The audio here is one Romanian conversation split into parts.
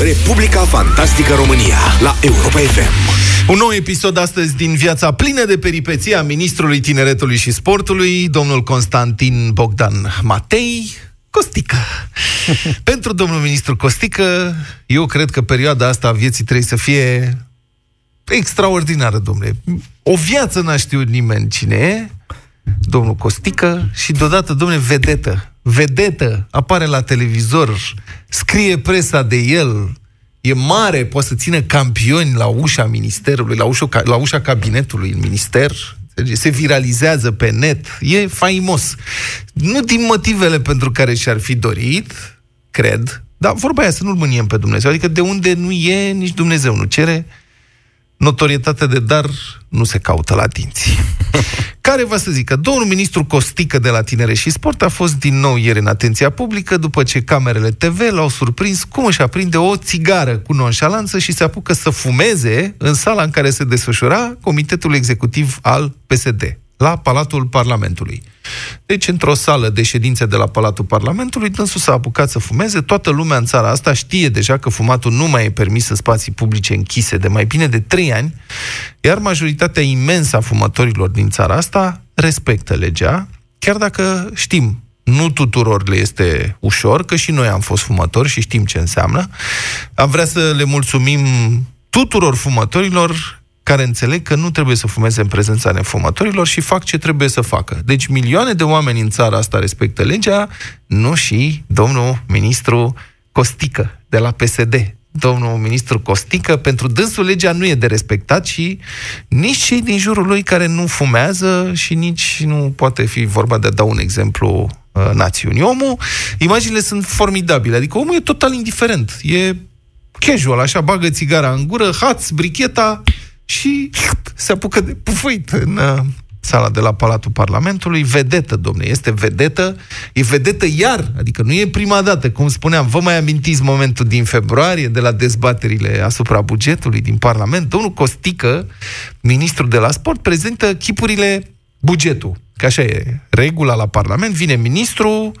Republica Fantastică România la Europa FM. Un nou episod astăzi din viața plină de peripeții a ministrului tineretului și sportului, domnul Constantin Bogdan Matei, Costică. Pentru domnul ministru Costică, eu cred că perioada asta a vieții trebuie să fie extraordinară, domnule. O viață n-a știut nimeni cine e, domnul Costică, și deodată, domnule, vedetă. Vedetă, apare la televizor, scrie presa de el, e mare, poate să țină campioni la ușa ministerului, la ușa, la ușa cabinetului în minister, se viralizează pe net, e faimos. Nu din motivele pentru care și-ar fi dorit, cred, dar vorba aia să nu-l mâniem pe Dumnezeu. Adică de unde nu e, nici Dumnezeu nu cere, notorietatea de dar nu se caută la dinți. Care va să zică, domnul ministru Costică de la Tinere și Sport a fost din nou ieri în atenția publică după ce camerele TV l-au surprins cum își aprinde o țigară cu nonșalanță și se apucă să fumeze în sala în care se desfășura Comitetul Executiv al PSD la Palatul Parlamentului. Deci, într-o sală de ședințe de la Palatul Parlamentului, dânsul s-a apucat să fumeze. Toată lumea în țara asta știe deja că fumatul nu mai e permis în spații publice închise de mai bine de trei ani, iar majoritatea imensă a fumătorilor din țara asta respectă legea, chiar dacă știm nu tuturor le este ușor, că și noi am fost fumători și știm ce înseamnă. Am vrea să le mulțumim tuturor fumătorilor care înțeleg că nu trebuie să fumeze în prezența nefumătorilor și fac ce trebuie să facă. Deci milioane de oameni în țara asta respectă legea, nu și domnul ministru Costică de la PSD. Domnul ministru Costică, pentru dânsul legea nu e de respectat și nici cei din jurul lui care nu fumează și nici nu poate fi vorba de a da un exemplu uh, națiunii. Omul, imaginile sunt formidabile, adică omul e total indiferent, e casual, așa, bagă țigara în gură, haț, bricheta, și se apucă de pufuit în uh, sala de la Palatul Parlamentului, vedetă, domne, este vedetă, e vedetă iar, adică nu e prima dată, cum spuneam, vă mai amintiți momentul din februarie, de la dezbaterile asupra bugetului din Parlament, domnul Costică, ministrul de la sport, prezintă chipurile bugetul, că așa e regula la Parlament, vine ministrul,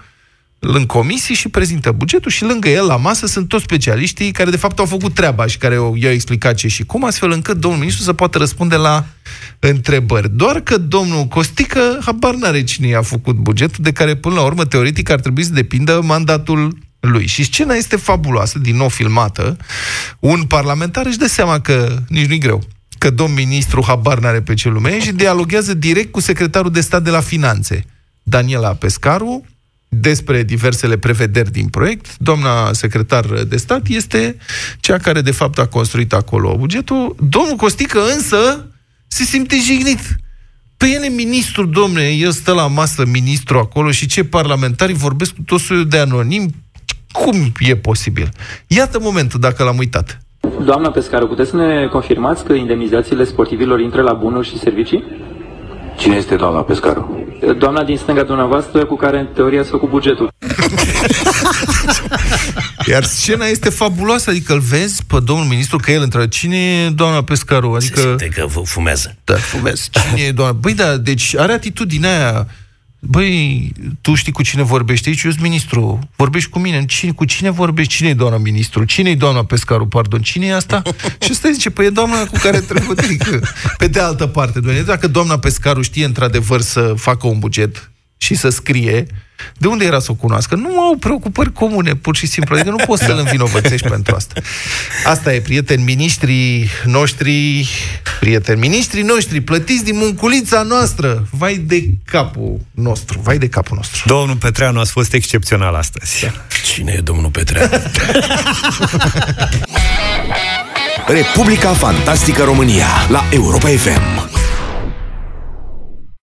în comisii și prezintă bugetul și lângă el, la masă, sunt toți specialiștii care, de fapt, au făcut treaba și care i-au explicat ce și cum, astfel încât domnul ministru să poată răspunde la întrebări. Doar că domnul Costică habar n-are cine i-a făcut bugetul, de care, până la urmă, teoretic, ar trebui să depindă mandatul lui. Și scena este fabuloasă, din nou filmată. Un parlamentar își dă seama că nici nu-i greu că domn ministru habar n-are pe ce lume și dialoghează direct cu secretarul de stat de la finanțe, Daniela Pescaru, despre diversele prevederi din proiect. Doamna secretar de stat este cea care, de fapt, a construit acolo bugetul. Domnul Costică, însă, se simte jignit. Păi el e ministru, domne, el stă la masă ministru acolo și ce parlamentari vorbesc cu tot soiul de anonim. Cum e posibil? Iată momentul, dacă l-am uitat. Doamna Pescaru, puteți să ne confirmați că indemnizațiile sportivilor intră la bunuri și servicii? Cine este doamna Pescaru? Doamna din stânga dumneavoastră cu care în teorie ați făcut bugetul. Iar scena este fabuloasă, adică îl vezi pe domnul ministru că el între cine e doamna Pescaru? Adică... Se simte că fumează. Da, fumează. Cine e doamna? Băi, da, deci are atitudinea aia Băi, tu știi cu cine vorbești aici? Eu sunt ministru. Vorbești cu mine. Cine, cu cine vorbești? Cine e doamna ministru? Cine e doamna pescaru? Pardon. Cine e asta? și ăsta zice, păi e doamna cu care trebuie. Adică, pe de altă parte, doamne, dacă doamna pescaru știe într-adevăr să facă un buget și să scrie, de unde era să o cunoască? Nu au preocupări comune, pur și simplu. Adică nu poți să-l învinovățești pentru asta. Asta e, prieteni ministrii noștri, prieteni ministrii noștri, plătiți din munculița noastră. Vai de capul nostru, vai de capul nostru. Domnul Petreanu a fost excepțional astăzi. Da. Cine e domnul Petreanu? Republica Fantastică România la Europa FM.